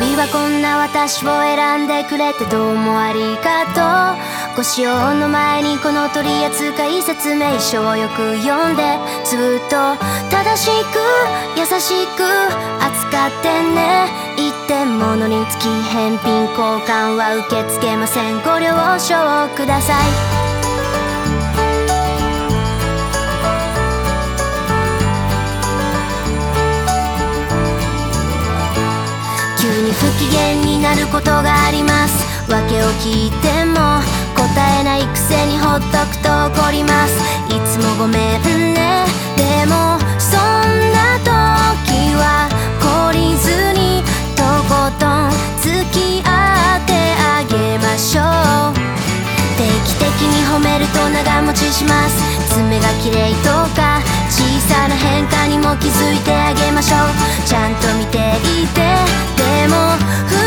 旅はこんな私を選んでくれてどうもありがとう。ご使用の前にこの取扱説明書をよく読んでずっと正しく優しく扱ってね。一点物につき返品交換は受け付けません。ご了承ください。不機嫌になることがあります。訳を聞いても答えないくせにほっとくと怒ります。いつもごめんね。でもそんな時は懲りずにとことん付き合ってあげましょう。定期的に褒めると長持ちします。爪が綺麗とか小さな変化にも気づいてあげましょう。ちゃんと見ていてでも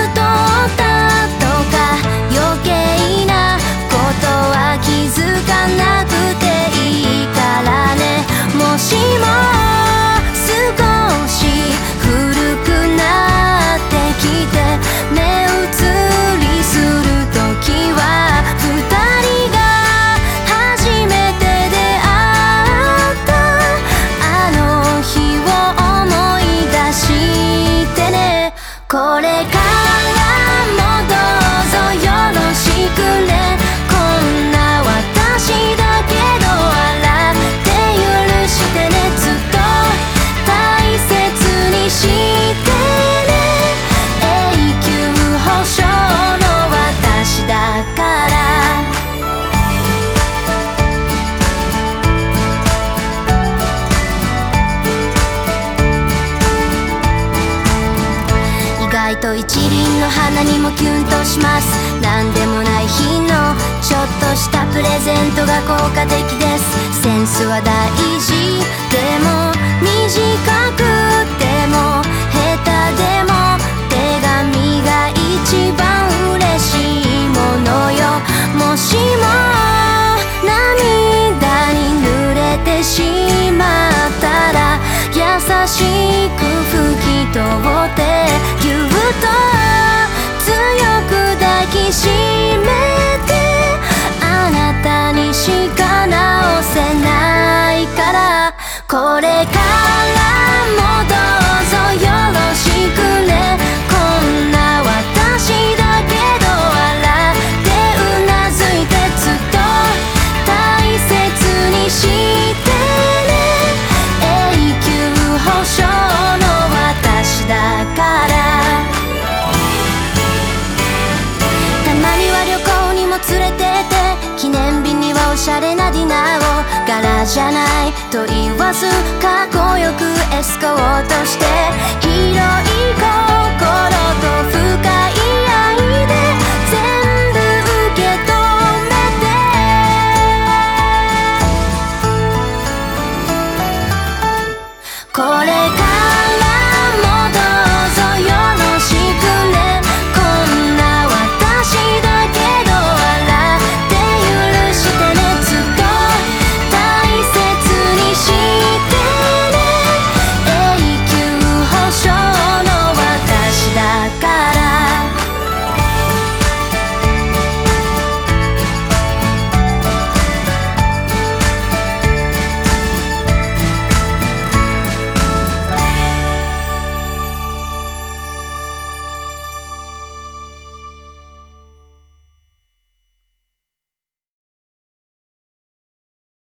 意外と一輪の花にもキュンとします。何でもない日のちょっとしたプレゼントが効果的です。センスは大事。でも短くてもこれからもどうぞよろしくね。こんな私だけど笑ってうなずいてずっと大切にしてね。永久保証の私だから。たまには旅行にも連れてって。記念日にはおしゃれなディナーを。柄じゃない。と言わずかっ